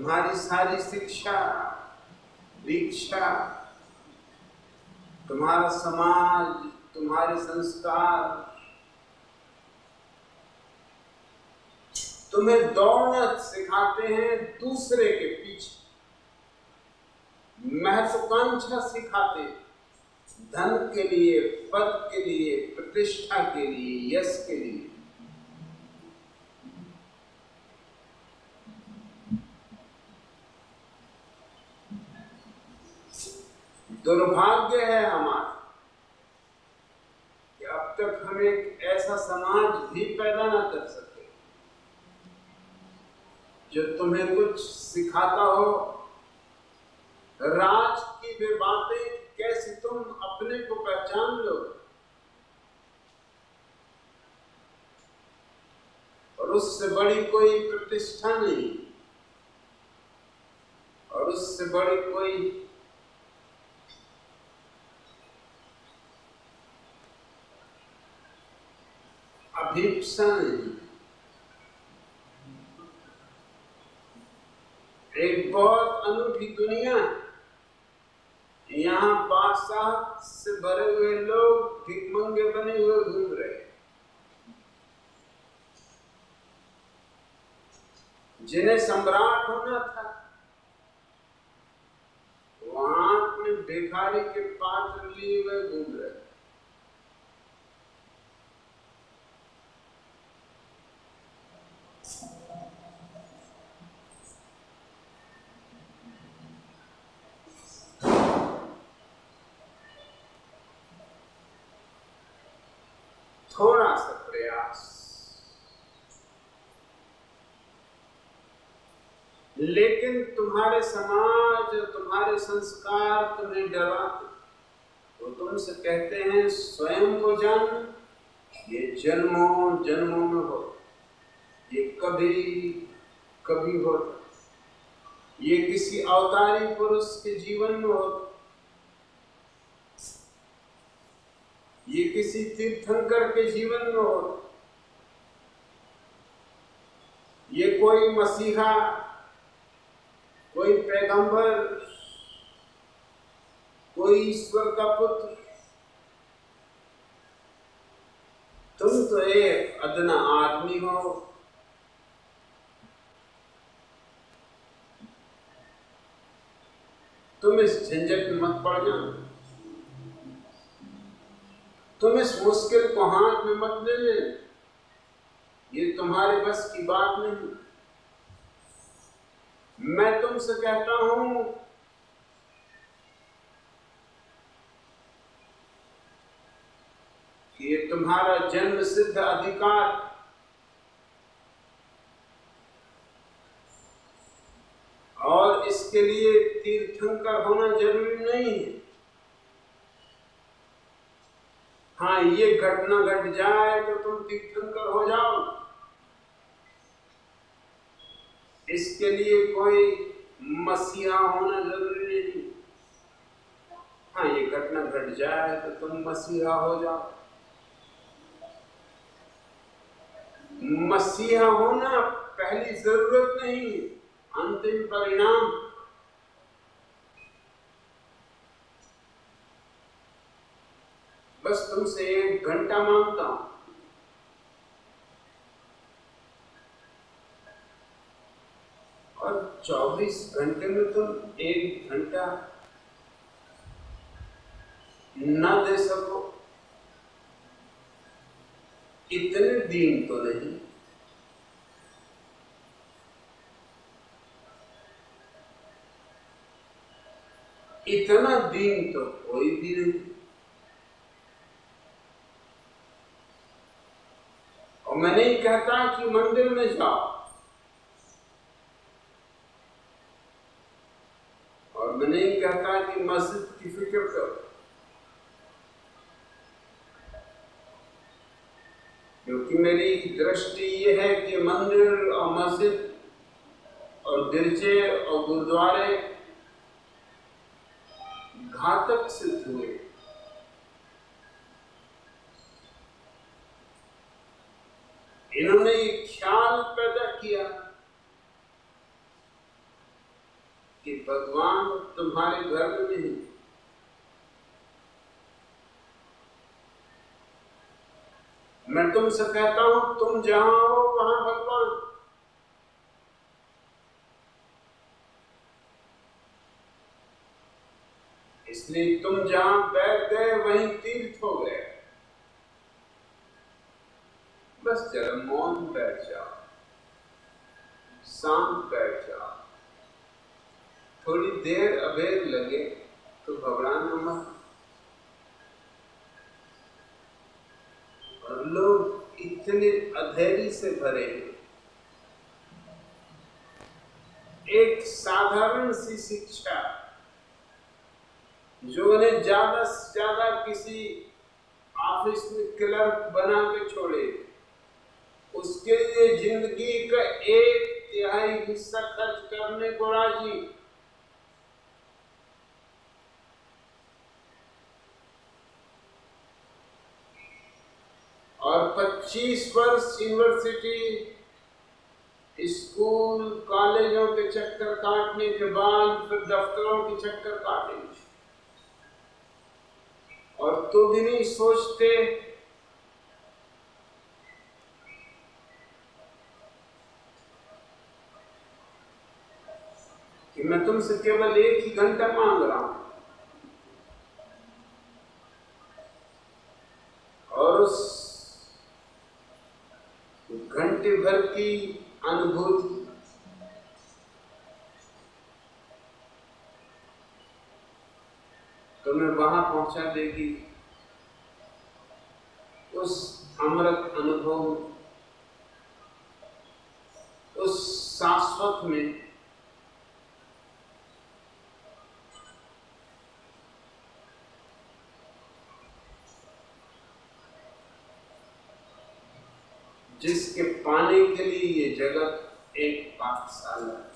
तुम्हारी सारी शिक्षा, दीक्षा, तुम्हारा समाज, तुम्हारे संस्कार, तुम्हें दौड़ना सिखाते हैं दूसरे के पीछे। महत्वाकांक्षा सिखाते धन के लिए, पद के लिए, प्रतिष्ठा के लिए, यश के लिए। दुर्भाग्य है हमारा कि अब तक हम एक ऐसा समाज भी पैदा ना कर सके जो तुम्हें कुछ सिखाता हो। राज की वे बातें कैसे तुम अपने को पहचान लो? और उससे बड़ी कोई प्रतिष्ठा नहीं, और उससे बड़ी कोई अभिप्सा नहीं एक बहुत अनूठी दुनिया यहाँ बादशाह से भरे हुए लोग भिकमंगे बने हुए घूम रहे जिन्हें सम्राट होना था वहाँ अपने भिखारी के पात्र लिए हुए घूम रहे थोड़ा सा प्रयास। लेकिन तुम्हारे समाज, तुम्हारे संस्कार तुम्हें डराते। वो तुमसे कहते हैं, स्वयं को जान, ये जन्मों जन्मों में हो। ये कभी कभी हो। ये किसी अवतारी पुरुष के जीवन में हो। ये किसी तीर्थंकर के जीवन में हो। ये कोई मसीहा, कोई पैगंबर, कोई ईश्वर का पुत्र। तुम तो एक अदना आदमी हो। तुम इस झंझट में मत पड़ जाओ तुम इस मुश्किल को हाथ में मत ले ले। ये तुम्हारे बस की बात नहीं। मैं तुमसे कहता हूँ, कि ये तुम्हारा जन्म सिद्ध अधिकार और इसके लिए तीर्थंकर होना ज़रूरी नहीं है हाँ ये घटना घट जाए तो तुम तीर्थंकर हो जाओ। इसके लिए कोई मसीहा होना ज़रूरी नहीं। हाँ ये घटना घट जाए तो तुम मसीहा हो जाओ। मसीहा होना पहली ज़रूरत नहीं, अंतिम परिणाम। बस तुमसे एक घंटा माँगता हूँ। और 24 घंटे में तुम एक घंटा न दे सको। इतने दिन तो नहीं। इतना दिन तो कोई भी नहीं। मैं नहीं कहता कि मंदिर में जाओ। और मैं नहीं कहता कि मस्जिद की फ़िक्र करो। क्योंकि मेरी दृष्टि ये है कि मंदिर और मस्जिद और गिरजे और गुरुद्वारे घातक सिद्ध हुए इन्होंने ये ख्याल पैदा किया भगवान तुम्हारे घर में नहीं मैं तुमसे कहता हूँ, तुम जहाँ हो, वहाँ भगवान। इसलिए तुम जहाँ बैठ गए, वहीं तीर्थ हो गए। बस जरा मौन बैठ जाओ, शांत बैठ जाओ। थोड़ी देर अबेर लगे तो घबराना मत और लोग इतने अधैर्य से भरे हैं। एक साधारण सी शिक्षा, जो उन्हें ज़्यादा से ज़्यादा किसी ऑफ़िस में क्लर्क बना के छोड़े, उसके लिए ज़िंदगी का एक तिहाई हिस्सा खर्च करने को राज़ी। और 25 वर्ष यूनिवर्सिटी स्कूल कॉलेजों के चक्कर काटने के बाद फिर दफ्तरों के चक्कर काटेंगे। और तो भी नहीं सोचते। कि मैं तुमसे केवल एक ही घंटा मांग रहा हूँ। घंटे भर की अनुभूति। तुम्हें वहाँ पहुँचा देगी। उस अमृत अनुभव उस शाश्वत में जिसके पाने के लिए ये जगत एक पाठशाला है।